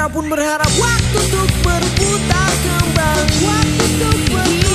Kau pun berharap waktu untuk berputar kembali. Waktu untuk berputar